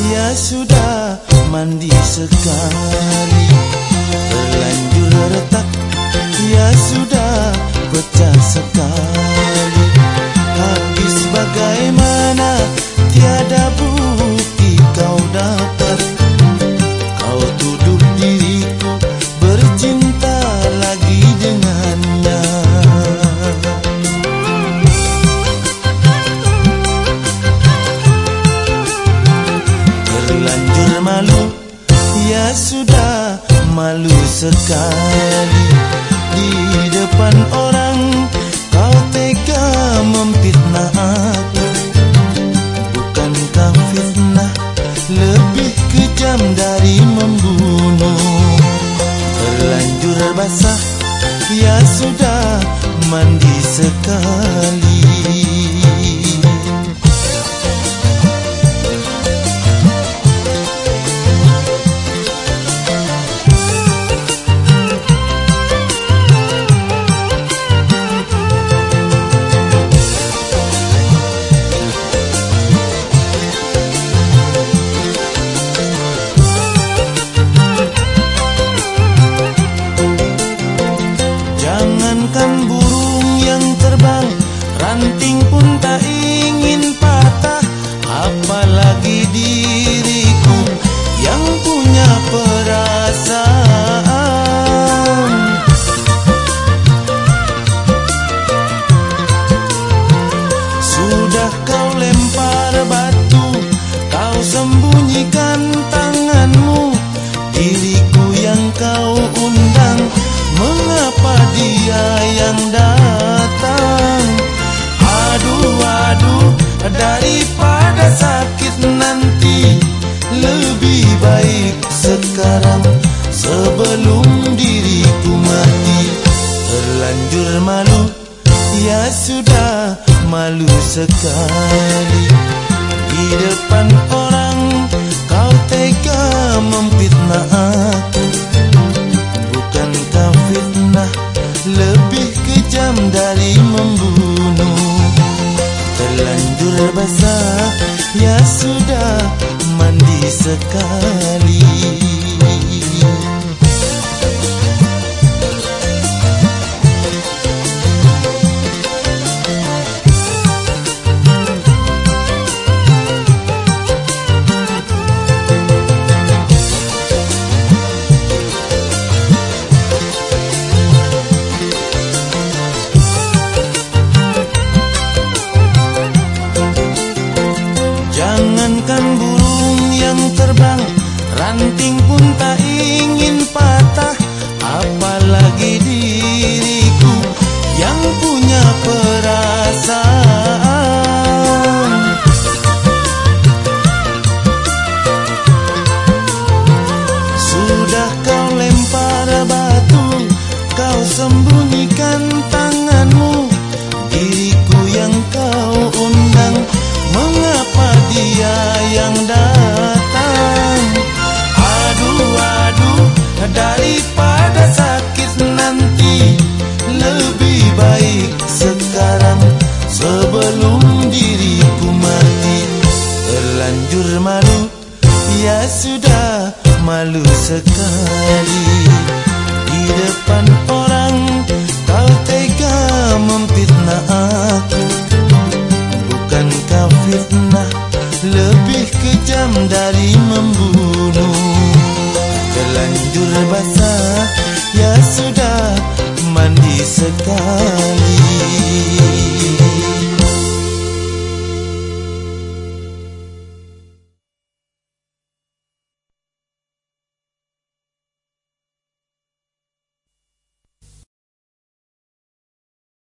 Dia sudah mandi sekali Terlanjur retak. Dia sudah pecah sekali. Sudah malu sekali. Di depan orang Kau tega memfitnah aku Bukankah fitnah Lebih kejam dari membunuh? Terlanjur basah Ya sudah mandi sekali tak ingin patah Apalagi diriku yang punya perasaan. Sudah Daripada sakit nanti Lebih baik sekarang. Sebelum diriku mati Terlanjur malu. Ya sudah malu sekali. Di depan orang Kau tega memfitnah basah Ya sudah mandi sekali Ranting pun tak ingin patah Apalagi diriku yang punya perasaan. Sudah kau lempar batu Kau sembunyikan tanganmu. Diriku yang kau undang Mengapa dia yang datang baik sekarang. Sebelum diriku mati Terlanjur malu. Ya sudah malu sekali. Di depan orang Kau tega memfitnah aku. Bukankah fitnah Lebih kejam dari membunuh? Terlanjur basah Ya sudah mandi sekali